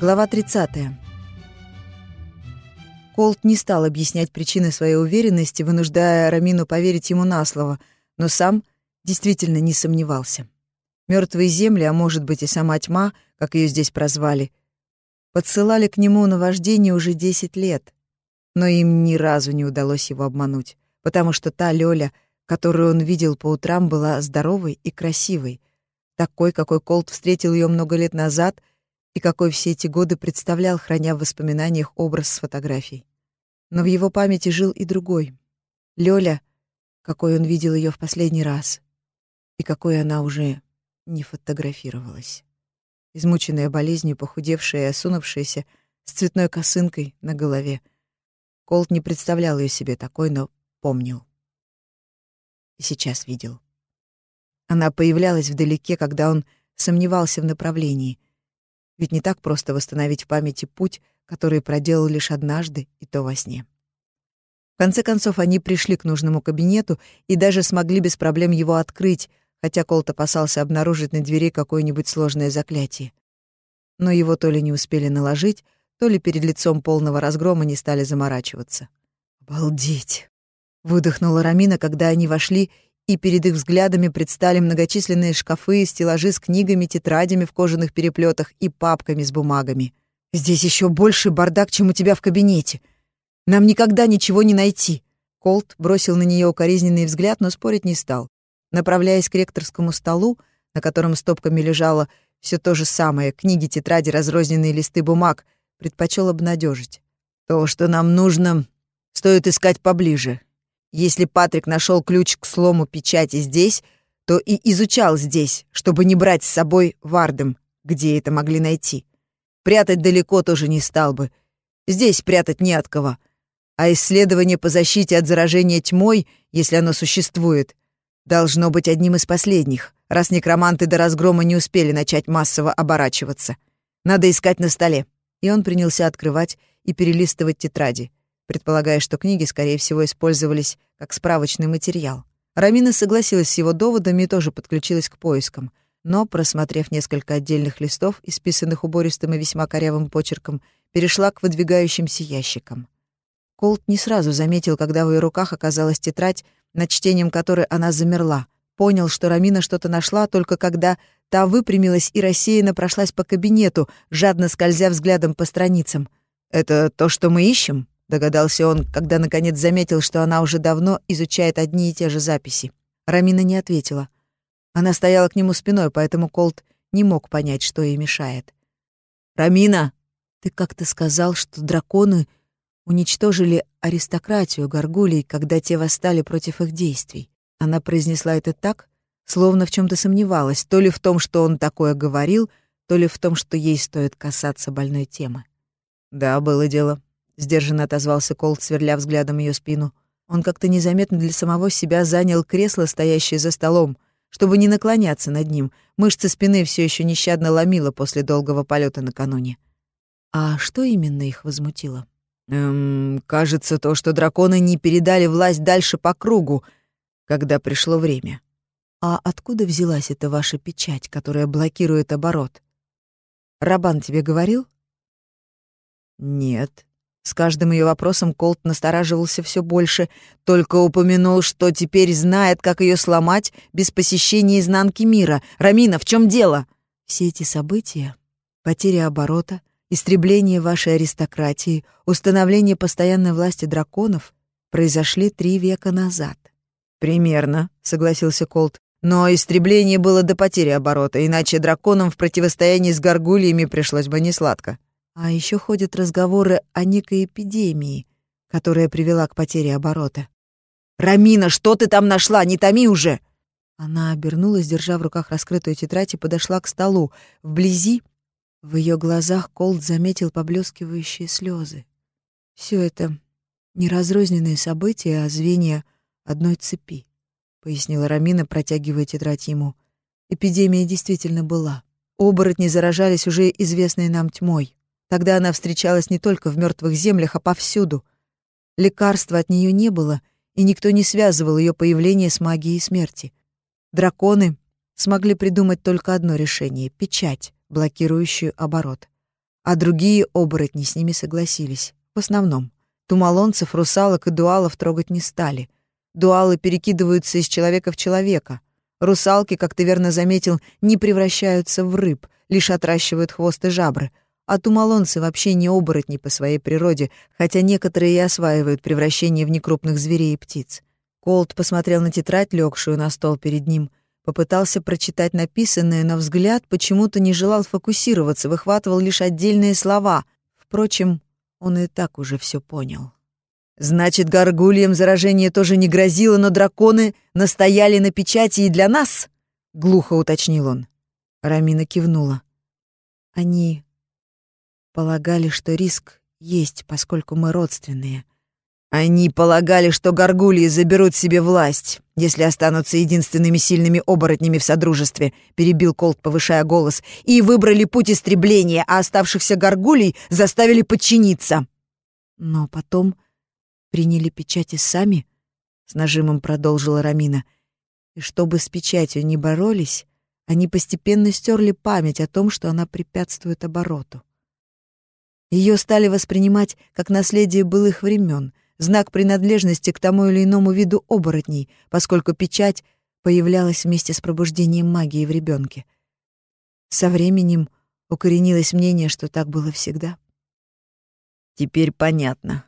Глава 30. Колт не стал объяснять причины своей уверенности, вынуждая Рамину поверить ему на слово, но сам действительно не сомневался. Мертвые земли, а может быть и сама тьма, как ее здесь прозвали, подсылали к нему наваждение уже 10 лет, но им ни разу не удалось его обмануть, потому что та Лёля, которую он видел по утрам, была здоровой и красивой, такой, какой Колт встретил ее много лет назад и какой все эти годы представлял, храня в воспоминаниях образ с фотографий. Но в его памяти жил и другой. Лёля, какой он видел ее в последний раз, и какой она уже не фотографировалась. Измученная болезнью, похудевшая и осунувшаяся, с цветной косынкой на голове. Колт не представлял ее себе такой, но помнил. И сейчас видел. Она появлялась вдалеке, когда он сомневался в направлении. Ведь не так просто восстановить в памяти путь, который проделал лишь однажды, и то во сне. В конце концов, они пришли к нужному кабинету и даже смогли без проблем его открыть, хотя Колт опасался обнаружить на двери какое-нибудь сложное заклятие. Но его то ли не успели наложить, то ли перед лицом полного разгрома не стали заморачиваться. «Обалдеть!» — выдохнула Рамина, когда они вошли и перед их взглядами предстали многочисленные шкафы, стеллажи с книгами, тетрадями в кожаных переплетах и папками с бумагами. «Здесь еще больше бардак, чем у тебя в кабинете. Нам никогда ничего не найти». Колт бросил на нее укоризненный взгляд, но спорить не стал. Направляясь к ректорскому столу, на котором стопками лежало все то же самое, книги, тетради, разрозненные листы бумаг, предпочел обнадежить. «То, что нам нужно, стоит искать поближе. Если Патрик нашел ключ к слому печати здесь, то и изучал здесь, чтобы не брать с собой Вардем, где это могли найти. Прятать далеко тоже не стал бы. Здесь прятать не от кого. А исследование по защите от заражения тьмой, если оно существует, должно быть одним из последних, раз некроманты до разгрома не успели начать массово оборачиваться. Надо искать на столе. И он принялся открывать и перелистывать тетради предполагая, что книги, скорее всего, использовались как справочный материал. Рамина согласилась с его доводами и тоже подключилась к поискам. Но, просмотрев несколько отдельных листов, исписанных убористым и весьма корявым почерком, перешла к выдвигающимся ящикам. Колт не сразу заметил, когда в ее руках оказалась тетрадь, над чтением которой она замерла. Понял, что Рамина что-то нашла, только когда та выпрямилась и рассеянно прошлась по кабинету, жадно скользя взглядом по страницам. «Это то, что мы ищем?» Догадался он, когда наконец заметил, что она уже давно изучает одни и те же записи. Рамина не ответила. Она стояла к нему спиной, поэтому Колт не мог понять, что ей мешает. «Рамина, ты как-то сказал, что драконы уничтожили аристократию горгулей, когда те восстали против их действий». Она произнесла это так, словно в чем то сомневалась, то ли в том, что он такое говорил, то ли в том, что ей стоит касаться больной темы. «Да, было дело», сдержанно отозвался Колт, сверля взглядом ее спину. Он как-то незаметно для самого себя занял кресло, стоящее за столом, чтобы не наклоняться над ним. Мышцы спины все еще нещадно ломило после долгого полета накануне. А что именно их возмутило? Эм, кажется, то, что драконы не передали власть дальше по кругу, когда пришло время. А откуда взялась эта ваша печать, которая блокирует оборот? Рабан тебе говорил? Нет. С каждым ее вопросом Колт настораживался все больше, только упомянул, что теперь знает, как ее сломать без посещения изнанки мира. «Рамина, в чем дело?» Все эти события, потеря оборота, истребление вашей аристократии, установление постоянной власти драконов произошли три века назад. «Примерно», — согласился Колт. «Но истребление было до потери оборота, иначе драконам в противостоянии с горгульями пришлось бы несладко». А еще ходят разговоры о некой эпидемии, которая привела к потере оборота. «Рамина, что ты там нашла? Не томи уже!» Она обернулась, держа в руках раскрытую тетрадь, и подошла к столу. Вблизи в ее глазах Колд заметил поблескивающие слезы. Все это не разрозненные события, а звенья одной цепи, пояснила Рамина, протягивая тетрадь ему. Эпидемия действительно была. Оборотни заражались уже известной нам тьмой. Тогда она встречалась не только в мертвых землях, а повсюду. Лекарства от нее не было, и никто не связывал ее появление с магией смерти. Драконы смогли придумать только одно решение — печать, блокирующую оборот. а другие оборотни с ними согласились. В основном. Тумалонцев, русалок и дуалов трогать не стали. Дуалы перекидываются из человека в человека. Русалки, как ты верно заметил, не превращаются в рыб, лишь отращивают хвост и жабры. А тумалонцы вообще не оборотни по своей природе, хотя некоторые и осваивают превращение в некрупных зверей и птиц. Колт посмотрел на тетрадь, легшую на стол перед ним, попытался прочитать написанное, но взгляд почему-то не желал фокусироваться, выхватывал лишь отдельные слова. Впрочем, он и так уже все понял. «Значит, горгульям заражение тоже не грозило, но драконы настояли на печати и для нас?» — глухо уточнил он. Рамина кивнула. «Они полагали, что риск есть, поскольку мы родственные. Они полагали, что горгульи заберут себе власть, если останутся единственными сильными оборотнями в Содружестве, перебил Колт, повышая голос, и выбрали путь истребления, а оставшихся горгулей заставили подчиниться. Но потом приняли печати сами, с нажимом продолжила Рамина. И чтобы с печатью не боролись, они постепенно стерли память о том, что она препятствует обороту. Ее стали воспринимать как наследие былых времен, знак принадлежности к тому или иному виду оборотней, поскольку печать появлялась вместе с пробуждением магии в ребенке. Со временем укоренилось мнение, что так было всегда. Теперь понятно,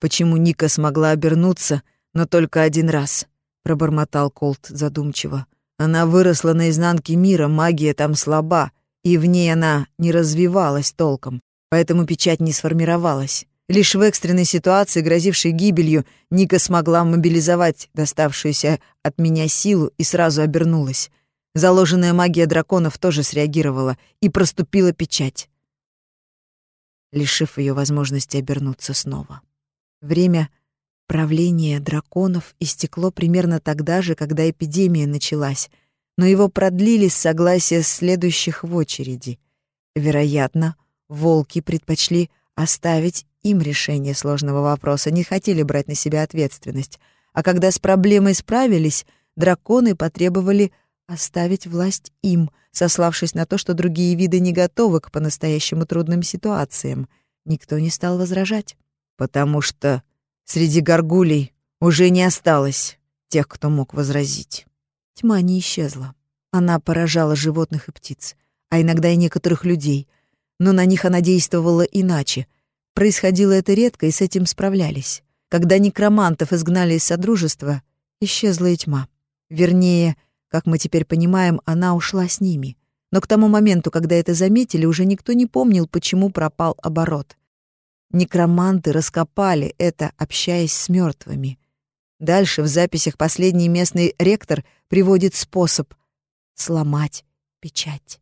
почему Ника смогла обернуться, но только один раз, пробормотал Колт задумчиво. Она выросла на изнанке мира, магия там слаба, и в ней она не развивалась толком поэтому печать не сформировалась. Лишь в экстренной ситуации, грозившей гибелью, Ника смогла мобилизовать доставшуюся от меня силу и сразу обернулась. Заложенная магия драконов тоже среагировала, и проступила печать, лишив ее возможности обернуться снова. Время правления драконов истекло примерно тогда же, когда эпидемия началась, но его продлили с согласия следующих в очереди. Вероятно, Волки предпочли оставить им решение сложного вопроса, не хотели брать на себя ответственность. А когда с проблемой справились, драконы потребовали оставить власть им, сославшись на то, что другие виды не готовы к по-настоящему трудным ситуациям. Никто не стал возражать, потому что среди горгулей уже не осталось тех, кто мог возразить. Тьма не исчезла. Она поражала животных и птиц, а иногда и некоторых людей — но на них она действовала иначе. Происходило это редко, и с этим справлялись. Когда некромантов изгнали из Содружества, исчезла и тьма. Вернее, как мы теперь понимаем, она ушла с ними. Но к тому моменту, когда это заметили, уже никто не помнил, почему пропал оборот. Некроманты раскопали это, общаясь с мертвыми. Дальше в записях последний местный ректор приводит способ сломать печать.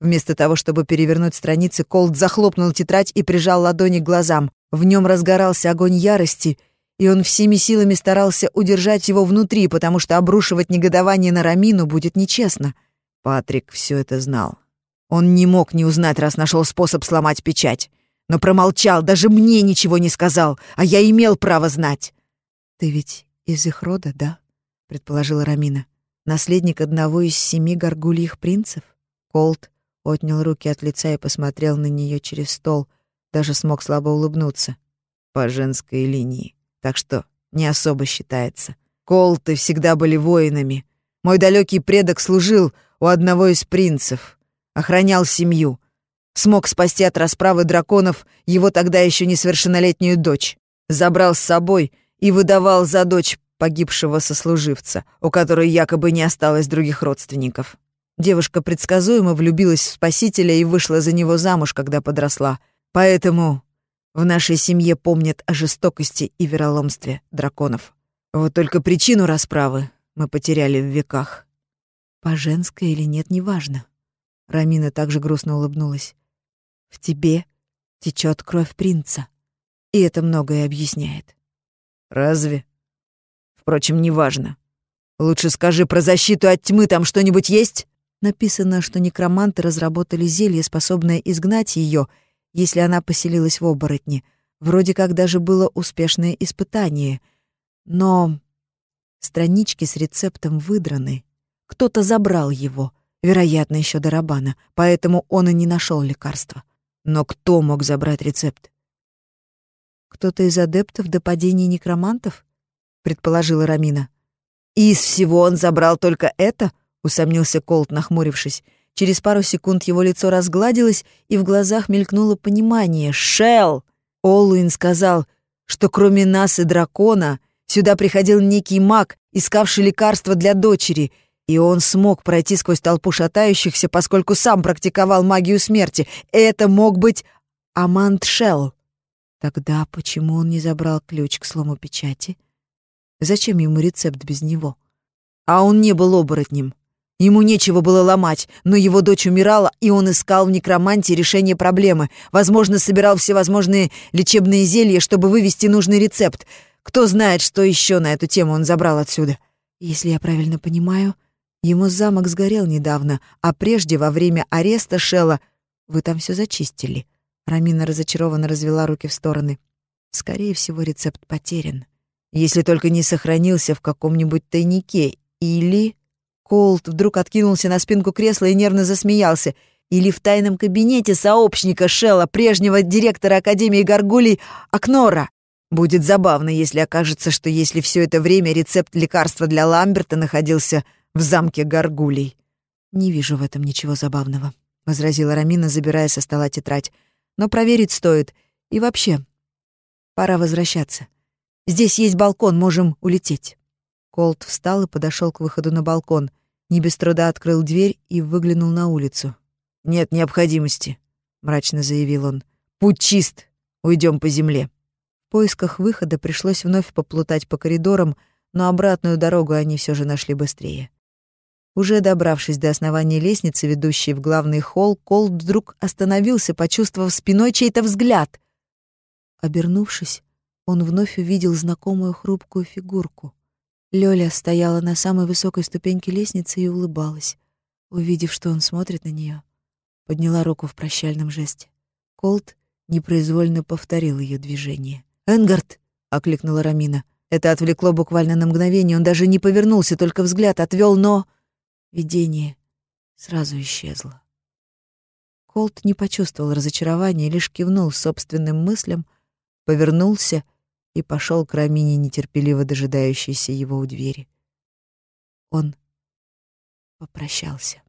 Вместо того, чтобы перевернуть страницы, Колд захлопнул тетрадь и прижал ладони к глазам. В нем разгорался огонь ярости, и он всеми силами старался удержать его внутри, потому что обрушивать негодование на Рамину будет нечестно. Патрик все это знал. Он не мог не узнать, раз нашел способ сломать печать. Но промолчал, даже мне ничего не сказал, а я имел право знать. «Ты ведь из их рода, да?» — предположила Рамина. «Наследник одного из семи горгульих принцев?» Колт отнял руки от лица и посмотрел на нее через стол, даже смог слабо улыбнуться. По женской линии. Так что не особо считается. Колты всегда были воинами. Мой далекий предок служил у одного из принцев, охранял семью. Смог спасти от расправы драконов его тогда еще несовершеннолетнюю дочь. Забрал с собой и выдавал за дочь погибшего сослуживца, у которой якобы не осталось других родственников. Девушка предсказуемо влюбилась в спасителя и вышла за него замуж, когда подросла. Поэтому в нашей семье помнят о жестокости и вероломстве драконов. Вот только причину расправы мы потеряли в веках. По женской или нет, неважно. Рамина также грустно улыбнулась. В тебе течет кровь принца. И это многое объясняет. Разве? Впрочем, неважно. Лучше скажи про защиту от тьмы, там что-нибудь есть? Написано, что некроманты разработали зелье, способное изгнать ее, если она поселилась в оборотне. Вроде как даже было успешное испытание. Но странички с рецептом выдраны. Кто-то забрал его, вероятно, еще до Рабана, поэтому он и не нашел лекарства. Но кто мог забрать рецепт? Кто-то из адептов до падения некромантов? Предположила Рамина. И из всего он забрал только это? Усомнился Колт, нахмурившись. Через пару секунд его лицо разгладилось, и в глазах мелькнуло понимание. «Шелл!» Олуин сказал, что кроме нас и дракона сюда приходил некий маг, искавший лекарство для дочери, и он смог пройти сквозь толпу шатающихся, поскольку сам практиковал магию смерти. Это мог быть Амант Шелл. Тогда почему он не забрал ключ к слому печати? Зачем ему рецепт без него? А он не был оборотнем. Ему нечего было ломать, но его дочь умирала, и он искал в некромантии решение проблемы. Возможно, собирал всевозможные лечебные зелья, чтобы вывести нужный рецепт. Кто знает, что еще на эту тему он забрал отсюда. Если я правильно понимаю, ему замок сгорел недавно, а прежде, во время ареста Шелла, вы там все зачистили. Рамина разочарованно развела руки в стороны. Скорее всего, рецепт потерян. Если только не сохранился в каком-нибудь тайнике или... Колт вдруг откинулся на спинку кресла и нервно засмеялся. Или в тайном кабинете сообщника Шелла, прежнего директора Академии Гаргулей, Акнора. Будет забавно, если окажется, что если все это время рецепт лекарства для Ламберта находился в замке Гаргулей. «Не вижу в этом ничего забавного», — возразила Рамина, забирая со стола тетрадь. «Но проверить стоит. И вообще, пора возвращаться. Здесь есть балкон, можем улететь». Колт встал и подошел к выходу на балкон не без труда открыл дверь и выглянул на улицу. «Нет необходимости», — мрачно заявил он. «Путь чист. Уйдем по земле». В поисках выхода пришлось вновь поплутать по коридорам, но обратную дорогу они все же нашли быстрее. Уже добравшись до основания лестницы, ведущей в главный холл, Колт вдруг остановился, почувствовав спиной чей-то взгляд. Обернувшись, он вновь увидел знакомую хрупкую фигурку. Лёля стояла на самой высокой ступеньке лестницы и улыбалась. Увидев, что он смотрит на неё, подняла руку в прощальном жесте. Колт непроизвольно повторил её движение. «Энгард!» — окликнула Рамина. Это отвлекло буквально на мгновение. Он даже не повернулся, только взгляд отвёл, но... Видение сразу исчезло. Колт не почувствовал разочарования, лишь кивнул собственным мыслям, повернулся и пошел к Рамине, нетерпеливо дожидающейся его у двери. Он попрощался.